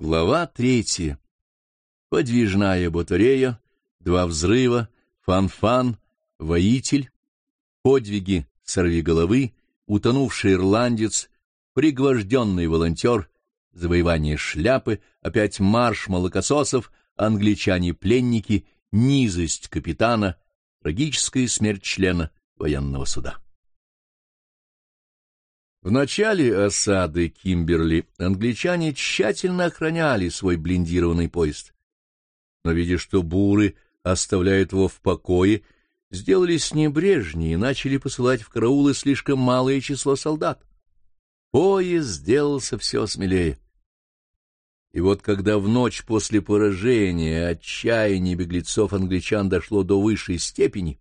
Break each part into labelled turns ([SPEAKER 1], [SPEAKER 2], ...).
[SPEAKER 1] Глава третья. Подвижная батарея, два взрыва, фан-фан, воитель, подвиги сорвиголовы, утонувший ирландец, пригвожденный волонтер, завоевание шляпы, опять марш молокососов, англичане-пленники, низость капитана, трагическая смерть члена военного суда. В начале осады Кимберли англичане тщательно охраняли свой блиндированный поезд. Но, видя, что буры оставляют его в покое, сделались небрежнее и начали посылать в караулы слишком малое число солдат. Поезд сделался все смелее. И вот когда в ночь после поражения отчаяние беглецов англичан дошло до высшей степени,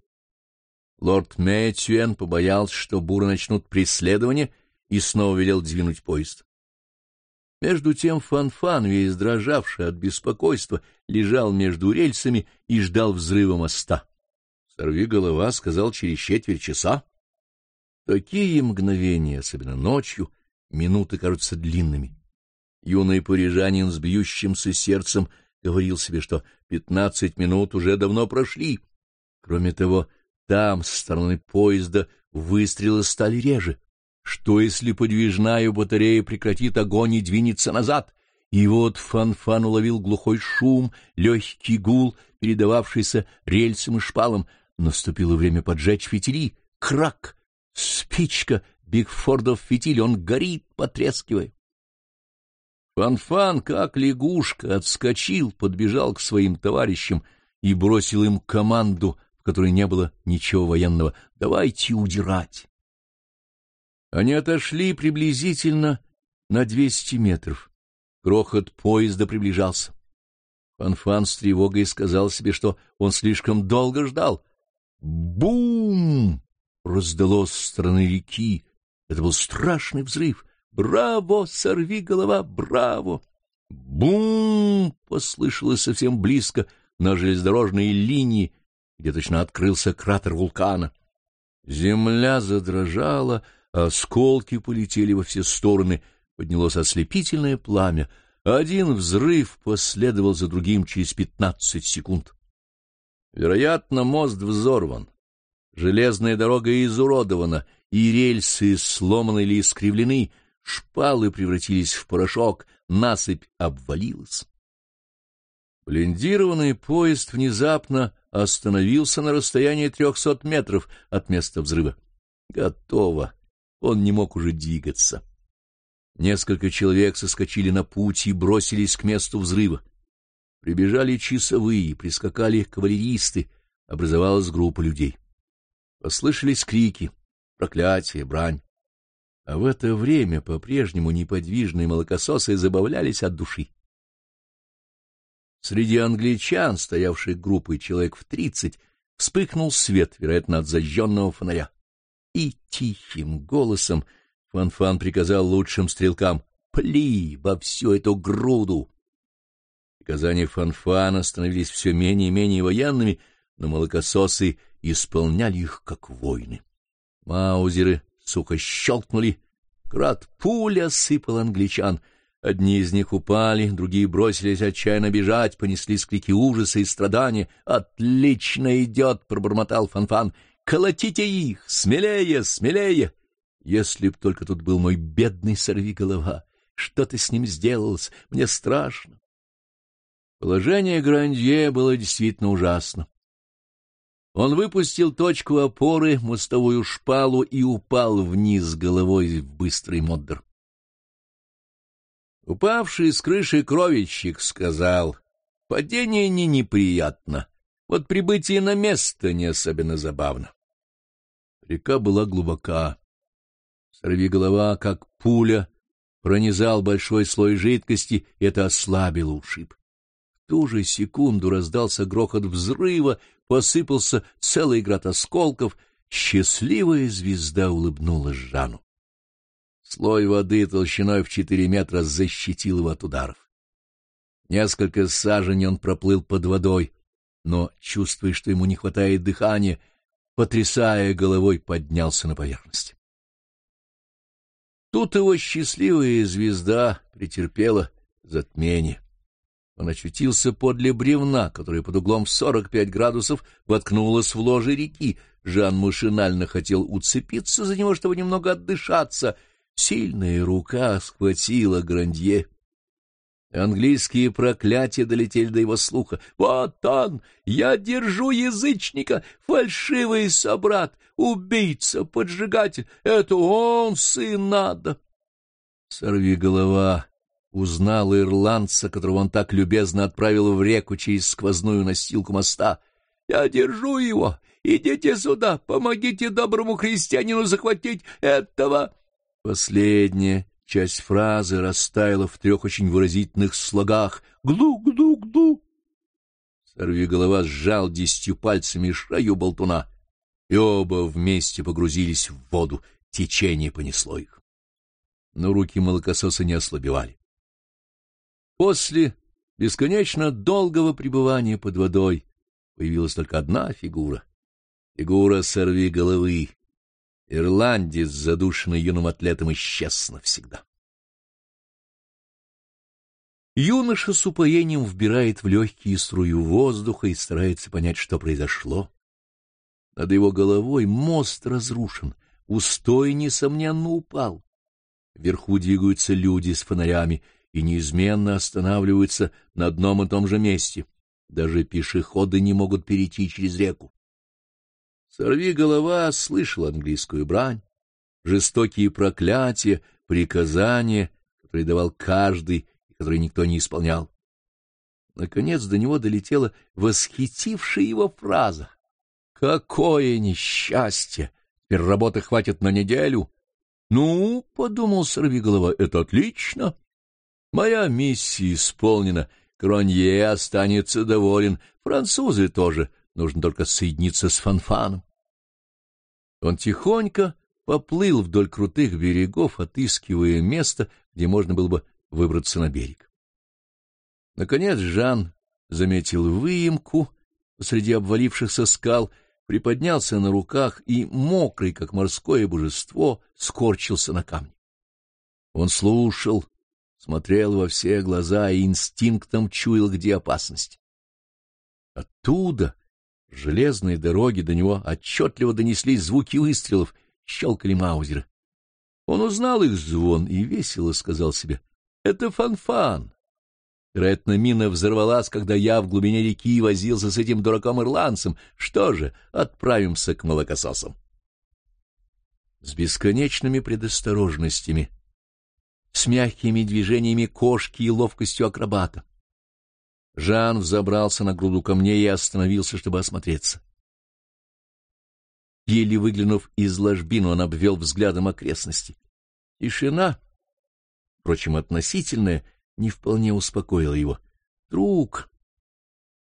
[SPEAKER 1] лорд Мэтьюэн побоялся, что буры начнут преследование, и снова велел двинуть поезд. Между тем Фан-Фан, весь дрожавший от беспокойства, лежал между рельсами и ждал взрыва моста. «Сорви голова», — сказал через четверть часа. Такие мгновения, особенно ночью, минуты кажутся длинными. Юный парижанин с бьющимся сердцем говорил себе, что пятнадцать минут уже давно прошли. Кроме того, там, со стороны поезда, выстрелы стали реже. Что, если подвижная батарея прекратит огонь и двинется назад? И вот Фан-Фан уловил глухой шум, легкий гул, передававшийся рельсам и шпалам. Наступило время поджечь фитили. Крак! Спичка! Бигфордов фитиль, он горит, потрескивая. Фан-Фан, как лягушка, отскочил, подбежал к своим товарищам и бросил им команду, в которой не было ничего военного. «Давайте удирать!» Они отошли приблизительно на двести метров. Грохот поезда приближался. Фан-Фан с тревогой сказал себе, что он слишком долго ждал. Бум! Раздалось с стороны реки. Это был страшный взрыв. «Браво! Сорви голова! Браво!» «Бум!» — послышалось совсем близко на железнодорожной линии, где точно открылся кратер вулкана. Земля задрожала, осколки полетели во все стороны, поднялось ослепительное пламя. Один взрыв последовал за другим через пятнадцать секунд. Вероятно, мост взорван, железная дорога изуродована, и рельсы сломаны или искривлены, шпалы превратились в порошок, насыпь обвалилась. Блиндированный поезд внезапно остановился на расстоянии трехсот метров от места взрыва. Готово. Он не мог уже двигаться. Несколько человек соскочили на путь и бросились к месту взрыва. Прибежали часовые, прискакали кавалеристы, образовалась группа людей. Послышались крики, проклятия, брань. А в это время по-прежнему неподвижные молокососы забавлялись от души. Среди англичан, стоявших группой человек в тридцать, вспыхнул свет, вероятно, от зажженного фонаря. И тихим голосом Фан-Фан приказал лучшим стрелкам «Пли во всю эту груду!» Приказания Фан-Фана становились все менее и менее военными, но молокососы исполняли их как войны. Маузеры сухо щелкнули. Град пуля сыпал англичан. Одни из них упали, другие бросились отчаянно бежать, понеслись крики ужаса и страдания. «Отлично идет!» — пробормотал Фанфан. «Колотите их! Смелее, смелее!» Если б только тут был мой бедный сорвиголова! Что ты с ним сделалось? Мне страшно. Положение Грандье было действительно ужасно. Он выпустил точку опоры, мостовую шпалу и упал вниз головой в быстрый моддер. Упавший с крыши кровельщик сказал, «Падение не неприятно, вот прибытие на место не особенно забавно». Река была глубока. Сорви голова, как пуля, пронизал большой слой жидкости, и это ослабило ушиб. В ту же секунду раздался грохот взрыва, посыпался целый град осколков, счастливая звезда улыбнулась Жану. Слой воды толщиной в четыре метра защитил его от ударов. Несколько саженей он проплыл под водой, но, чувствуя, что ему не хватает дыхания, потрясая головой, поднялся на поверхность. Тут его счастливая звезда претерпела затмение. Он очутился подле бревна, которое под углом в сорок пять градусов воткнулось в ложе реки. Жан машинально хотел уцепиться за него, чтобы немного отдышаться. Сильная рука схватила Грандье. Английские проклятия долетели до его слуха. «Вот он! Я держу язычника! Фальшивый собрат! Убийца! Поджигатель! Это он, сын надо!» «Сорви голова!» Узнал ирландца, которого он так любезно отправил в реку через сквозную настилку моста. «Я держу его! Идите сюда! Помогите доброму христианину захватить этого!» Последняя часть фразы растаяла в трех очень выразительных слогах «Глу-глу-глу». Сорви голова сжал десятью пальцами шею болтуна, и оба вместе погрузились в воду, течение понесло их. Но руки молокососа не ослабевали. После бесконечно долгого пребывания под водой появилась только одна фигура — фигура сорви головы. Ирландец, задушенный юным атлетом, исчез навсегда. Юноша с упоением вбирает в легкие струю воздуха и старается понять, что произошло. Над его головой мост разрушен, устой, несомненно, упал. Вверху двигаются люди с фонарями — и неизменно останавливаются на одном и том же месте. Даже пешеходы не могут перейти через реку. Сорви голова слышал английскую брань, жестокие проклятия, приказания, которые давал каждый и которые никто не исполнял. Наконец до него долетела восхитившая его фраза. «Какое несчастье! Теперь работы хватит на неделю!» «Ну, — подумал сорвиголова, — это отлично!» Моя миссия исполнена, Кронье останется доволен, французы тоже, нужно только соединиться с Фанфаном. Он тихонько поплыл вдоль крутых берегов, отыскивая место, где можно было бы выбраться на берег. Наконец Жан заметил выемку среди обвалившихся скал, приподнялся на руках и, мокрый, как морское божество, скорчился на камне. Он слушал, смотрел во все глаза и инстинктом чуял, где опасность. Оттуда, с железной дороги, до него отчетливо донеслись звуки выстрелов, щелкали маузеры. Он узнал их звон и весело сказал себе — это фанфан. Вероятно, мина взорвалась, когда я в глубине реки возился с этим дураком-ирландцем. Что же, отправимся к молокососам. С бесконечными предосторожностями с мягкими движениями кошки и ловкостью акробата. Жан взобрался на груду камней и остановился, чтобы осмотреться. Еле выглянув из ложбины, он обвел взглядом окрестности. Тишина, впрочем, относительная, не вполне успокоила его. Друг!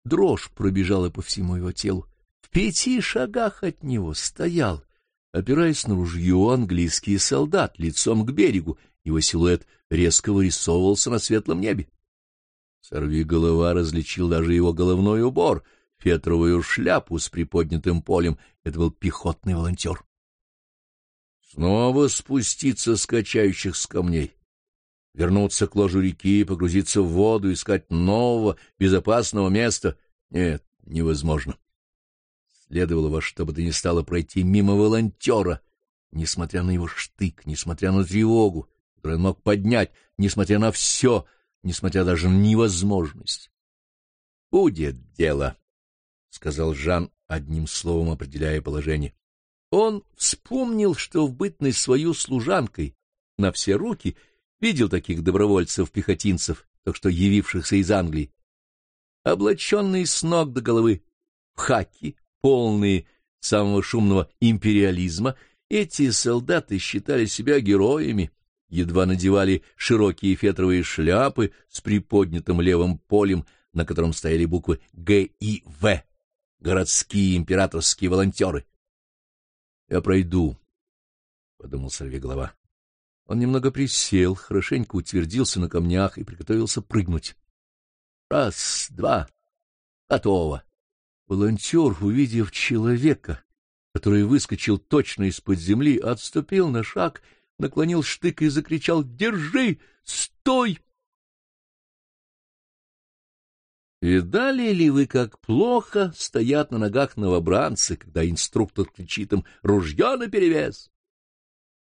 [SPEAKER 1] Дрожь пробежала по всему его телу. В пяти шагах от него стоял, опираясь на ружье, английский солдат лицом к берегу его силуэт резко вырисовывался на светлом небе. Сорви голова различил даже его головной убор, фетровую шляпу с приподнятым полем. Это был пехотный волонтер. Снова спуститься с качающих с камней, вернуться к ложу реки, погрузиться в воду, искать нового, безопасного места — нет, невозможно. Следовало во что бы то ни стало пройти мимо волонтера, несмотря на его штык, несмотря на тревогу, который мог поднять, несмотря на все, несмотря даже на невозможность. — Будет дело, — сказал Жан, одним словом определяя положение. Он вспомнил, что в бытность свою служанкой на все руки видел таких добровольцев-пехотинцев, так что явившихся из Англии. Облаченные с ног до головы в хаки, полные самого шумного империализма, эти солдаты считали себя героями, едва надевали широкие фетровые шляпы с приподнятым левым полем, на котором стояли буквы Г и В, городские императорские волонтеры. — Я пройду, — подумал сорвиголова. Он немного присел, хорошенько утвердился на камнях и приготовился прыгнуть. Раз, два, готово. Волонтер, увидев человека, который выскочил точно из-под земли, отступил на шаг наклонил штык и закричал «Держи! Стой!» Видали ли вы, как плохо стоят на ногах новобранцы, когда инструктор кричит им «Ружье наперевес!»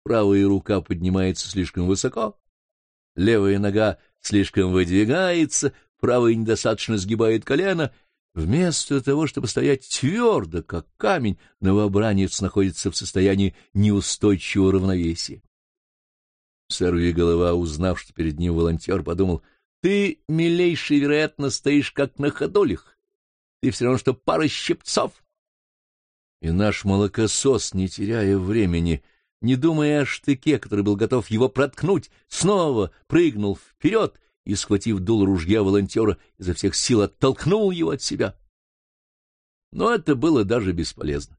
[SPEAKER 1] Правая рука поднимается слишком высоко, левая нога слишком выдвигается, правая недостаточно сгибает колено. Вместо того, чтобы стоять твердо, как камень, новобранец находится в состоянии неустойчивого равновесия. Сорви голова, узнав, что перед ним волонтер, подумал, ты, милейший, вероятно, стоишь как на ходулях. Ты все равно, что пара щипцов. И наш молокосос, не теряя времени, не думая о штыке, который был готов его проткнуть, снова прыгнул вперед и, схватив дул ружья волонтера, изо всех сил оттолкнул его от себя. Но это было даже бесполезно.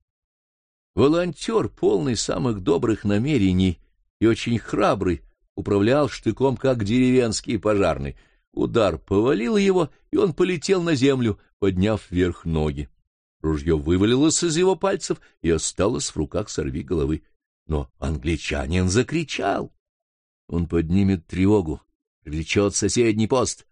[SPEAKER 1] Волонтер, полный самых добрых намерений и очень храбрый, управлял штыком, как деревенский пожарный. Удар повалил его, и он полетел на землю, подняв вверх ноги. Ружье вывалилось из его пальцев и осталось в руках сорви головы. Но англичанин закричал. Он поднимет тревогу, привлечет соседний пост.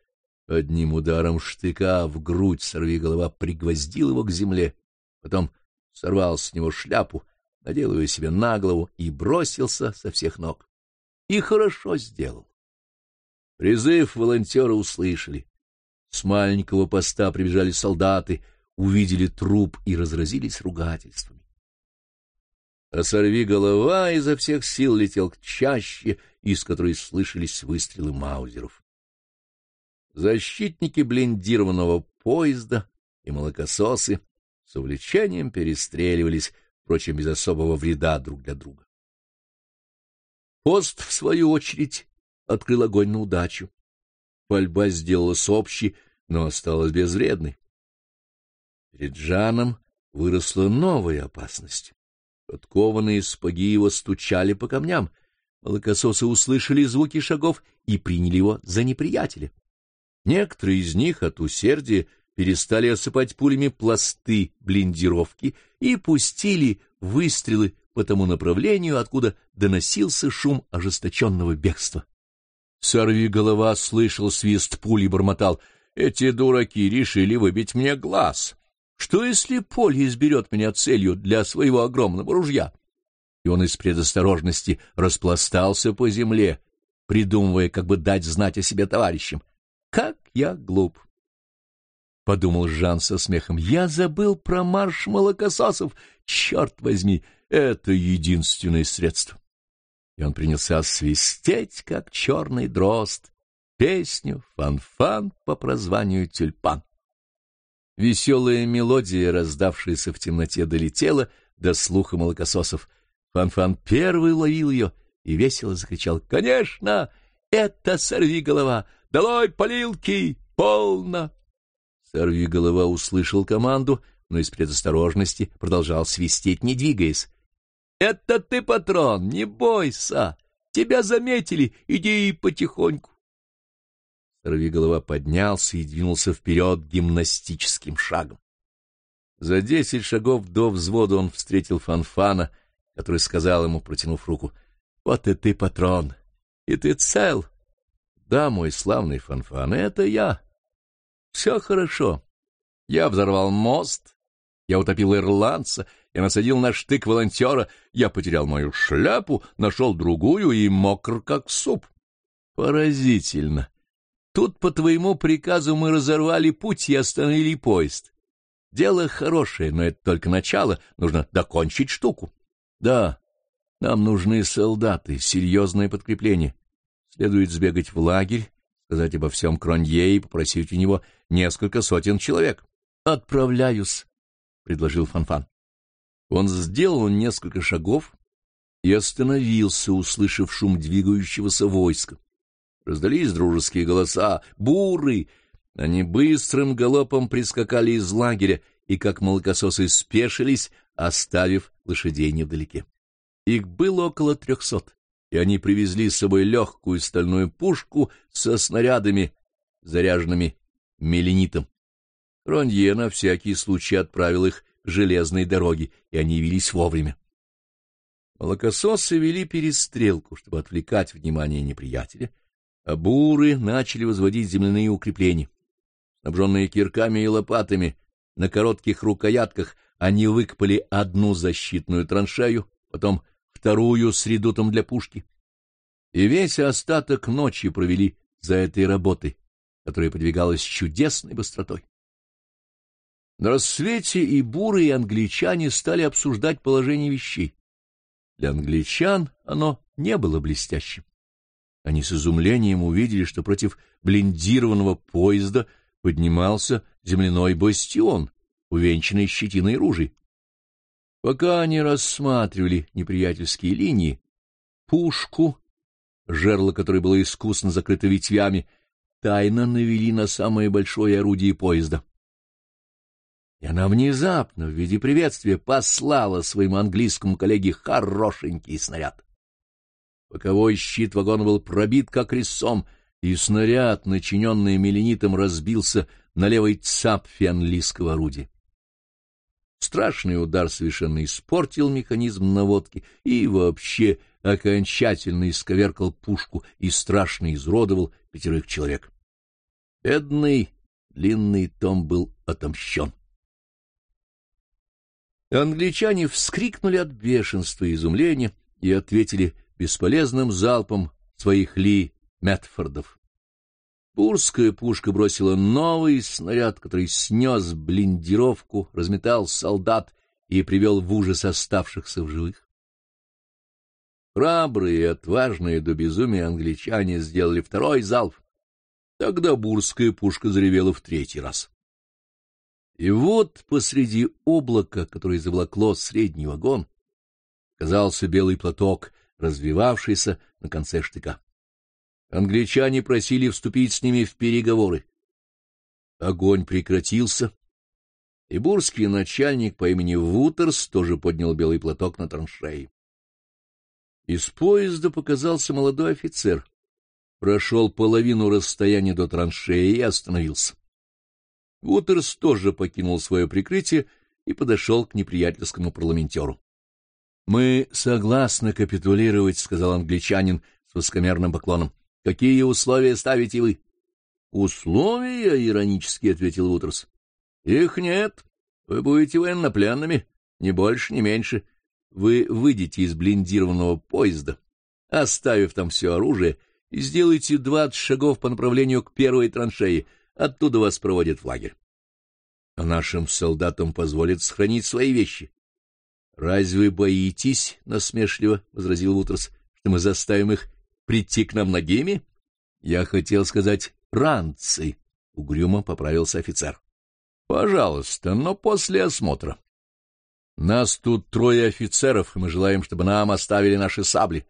[SPEAKER 1] Одним ударом штыка в грудь сорви голова пригвоздил его к земле, потом сорвал с него шляпу, надел ее себе на голову и бросился со всех ног. И хорошо сделал. Призыв волонтера услышали. С маленького поста прибежали солдаты, увидели труп и разразились ругательствами. А сорви голова изо всех сил летел к чаще, из которой слышались выстрелы маузеров. Защитники блиндированного поезда и молокососы с увлечением перестреливались, впрочем, без особого вреда друг для друга. Пост, в свою очередь, открыл огонь на удачу. Пальба сделалась общей, но осталась безвредной. Перед Жаном выросла новая опасность. Подкованные спаги его стучали по камням. Молокососы услышали звуки шагов и приняли его за неприятеля. Некоторые из них от усердия перестали осыпать пулями пласты блиндировки и пустили выстрелы по тому направлению, откуда доносился шум ожесточенного бегства. Сорви голова слышал свист пули и бормотал. «Эти дураки решили выбить мне глаз. Что, если поле изберет меня целью для своего огромного ружья? И он из предосторожности распластался по земле, придумывая, как бы дать знать о себе товарищам. Как я глуп! — подумал Жан со смехом. — Я забыл про марш молокососов. Черт возьми, это единственное средство. И он принялся свистеть, как черный дрозд, песню «Фан-фан» по прозванию «Тюльпан». Веселая мелодия, раздавшаяся в темноте, долетела до слуха молокососов. Фан-Фан первый ловил ее и весело закричал «Конечно! Это сорви голова! Долой полилки! Полно!» Сорви голова услышал команду, но из предосторожности продолжал свистеть, не двигаясь. «Это ты, патрон, не бойся! Тебя заметили, иди потихоньку!» Сорвиголова поднялся и двинулся вперед гимнастическим шагом. За десять шагов до взвода он встретил Фанфана, который сказал ему, протянув руку, — Вот и ты, патрон, и ты цел. — Да, мой славный Фанфан, это я. Все хорошо. Я взорвал мост, я утопил ирландца, я насадил на штык волонтера, я потерял мою шляпу, нашел другую и мокр, как суп. Поразительно. Тут по твоему приказу мы разорвали путь и остановили поезд. Дело хорошее, но это только начало, нужно докончить штуку. Да, нам нужны солдаты, серьезное подкрепление. Следует сбегать в лагерь, сказать обо всем Кронье и попросить у него несколько сотен человек. Отправляюсь, — предложил Фанфан. Он сделал несколько шагов и остановился, услышав шум двигающегося войска. Раздались дружеские голоса. «Буры!» Они быстрым галопом прискакали из лагеря и, как молокососы, спешились, оставив лошадей невдалеке. Их было около трехсот, и они привезли с собой легкую стальную пушку со снарядами, заряженными меленитом. Ронье на всякий случай отправил их железной дороге, и они явились вовремя. Молокососы вели перестрелку, чтобы отвлекать внимание неприятеля, а буры начали возводить земляные укрепления. снабженные кирками и лопатами, на коротких рукоятках они выкопали одну защитную траншею, потом вторую с редутом для пушки. И весь остаток ночи провели за этой работой, которая подвигалась чудесной быстротой. На рассвете и буры, и англичане стали обсуждать положение вещей. Для англичан оно не было блестящим. Они с изумлением увидели, что против блиндированного поезда поднимался земляной бастион, увенчанный щетиной ружей. Пока они рассматривали неприятельские линии, пушку, жерло которой было искусно закрыто ветвями, тайно навели на самое большое орудие поезда. И она внезапно, в виде приветствия, послала своему английскому коллеге хорошенький снаряд. Боковой щит вагона был пробит, как резцом, и снаряд, начиненный меленитом, разбился на левой цапфе английского орудия. Страшный удар совершенно испортил механизм наводки и вообще окончательно исковеркал пушку и страшно изродовал пятерых человек. Бедный длинный том был отомщен. Англичане вскрикнули от бешенства и изумления и ответили бесполезным залпом своих ли Метфордов. Бурская пушка бросила новый снаряд, который снес блиндировку, разметал солдат и привел в ужас оставшихся в живых. Храбрые и отважные до безумия англичане сделали второй залп. Тогда бурская пушка заревела в третий раз. И вот посреди облака, которое заволокло средний вагон, казался белый платок, развивавшийся на конце штыка. Англичане просили вступить с ними в переговоры. Огонь прекратился, и бурский начальник по имени Вутерс тоже поднял белый платок на траншеи. Из поезда показался молодой офицер, прошел половину расстояния до траншеи и остановился. Вутерс тоже покинул свое прикрытие и подошел к неприятельскому парламентеру. — Мы согласны капитулировать, — сказал англичанин с высокомерным поклоном. — Какие условия ставите вы? — Условия, — иронически ответил Утерс. — Их нет. Вы будете военнопленными, ни больше, ни меньше. Вы выйдете из блиндированного поезда, оставив там все оружие, и сделаете двадцать шагов по направлению к первой траншеи. Оттуда вас проводят в лагерь. А нашим солдатам позволят сохранить свои вещи. — Разве боитесь, — насмешливо возразил Утерс, — что мы заставим их прийти к нам ногими? Я хотел сказать «ранцы», — угрюмо поправился офицер. — Пожалуйста, но после осмотра. Нас тут трое офицеров, и мы желаем, чтобы нам оставили наши сабли.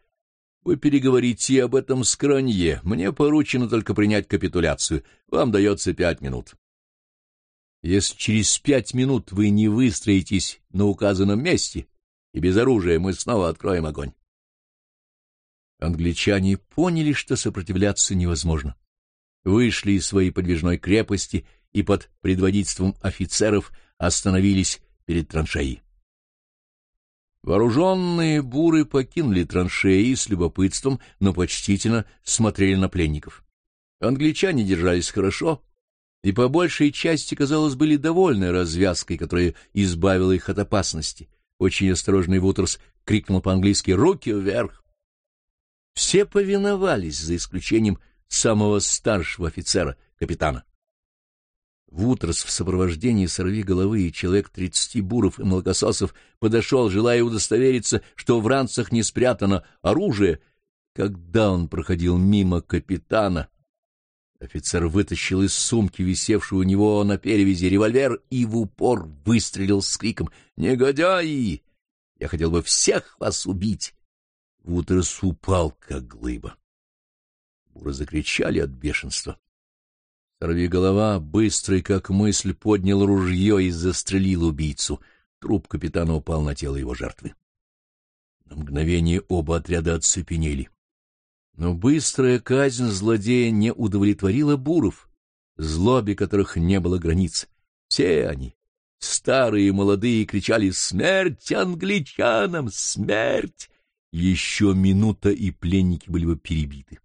[SPEAKER 1] Вы переговорите об этом с Кранье. Мне поручено только принять капитуляцию. Вам дается пять минут. Если через пять минут вы не выстроитесь на указанном месте и без оружия, мы снова откроем огонь. Англичане поняли, что сопротивляться невозможно. Вышли из своей подвижной крепости и под предводительством офицеров остановились перед траншеей. Вооруженные буры покинули траншеи с любопытством, но почтительно смотрели на пленников. Англичане держались хорошо, и по большей части, казалось, были довольны развязкой, которая избавила их от опасности. Очень осторожный Вутерс крикнул по-английски «Руки вверх!». Все повиновались, за исключением самого старшего офицера, капитана. Вутерс в сопровождении сорви головы и человек тридцати буров и молокососов подошел, желая удостовериться, что в ранцах не спрятано оружие. Когда он проходил мимо капитана, офицер вытащил из сумки, висевшую у него на перевязи, револьвер и в упор выстрелил с криком «Негодяи! Я хотел бы всех вас убить!» Вутерс упал, как глыба. Буры закричали от бешенства. Сорвиголова, быстрый как мысль, поднял ружье и застрелил убийцу. Труп капитана упал на тело его жертвы. На мгновение оба отряда оцепенели. Но быстрая казнь злодея не удовлетворила буров, злобе которых не было границ. Все они, старые и молодые, кричали «Смерть англичанам! Смерть!» Еще минута, и пленники были бы перебиты.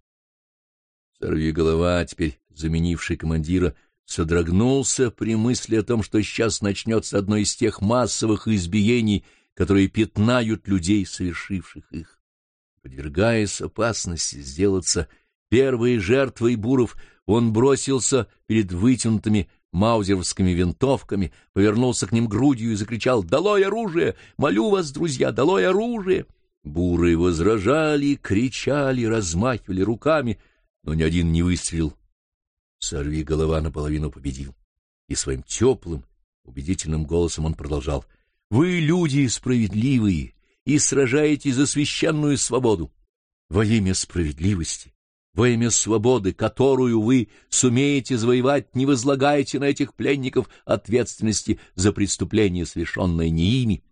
[SPEAKER 1] Сорви голова теперь заменивший командира, содрогнулся при мысли о том, что сейчас начнется одно из тех массовых избиений, которые пятнают людей, совершивших их. Подвергаясь опасности сделаться первой жертвой буров, он бросился перед вытянутыми маузеровскими винтовками, повернулся к ним грудью и закричал «Долой оружие! Молю вас, друзья, долой оружие!» Буры возражали, кричали, размахивали руками, но ни один не выстрелил. Сорви голова наполовину победил. И своим теплым, убедительным голосом он продолжал. «Вы люди справедливые и сражаетесь за священную свободу. Во имя справедливости, во имя свободы, которую вы сумеете завоевать, не возлагайте на этих пленников ответственности за преступление, совершенное не ими».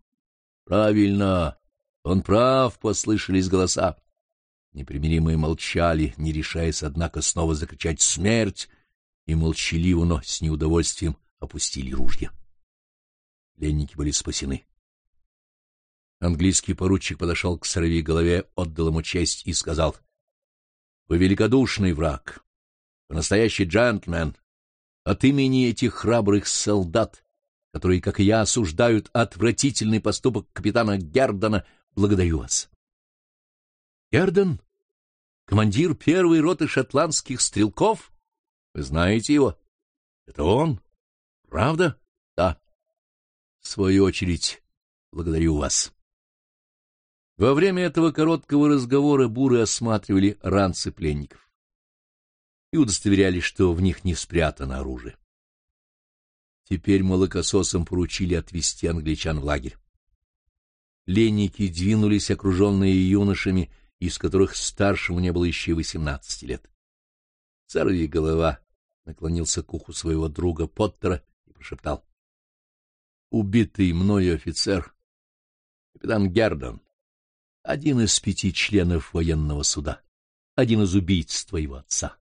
[SPEAKER 1] «Правильно!» Он прав, послышались голоса. Непримиримые молчали, не решаясь, однако, снова закричать «Смерть!» И молчаливо, но с неудовольствием опустили ружья. Пленники были спасены. Английский поручик подошел к сорви голове, отдал ему честь и сказал «Вы великодушный враг, вы настоящий джентльмен. От имени этих храбрых солдат, которые, как и я, осуждают отвратительный поступок капитана Гердона, Благодарю вас. Эрден? Командир первой роты шотландских стрелков? Вы знаете его? Это он? Правда? Да. В свою очередь, благодарю вас. Во время этого короткого разговора буры осматривали ранцы пленников и удостоверялись, что в них не спрятано оружие. Теперь молокососам поручили отвезти англичан в лагерь. Ленники двинулись, окруженные юношами, из которых старшему не было еще восемнадцати лет. Сорви голова наклонился к уху своего друга Поттера и прошептал. — Убитый мною офицер, капитан Гердон, один из пяти членов военного суда, один из убийц твоего отца.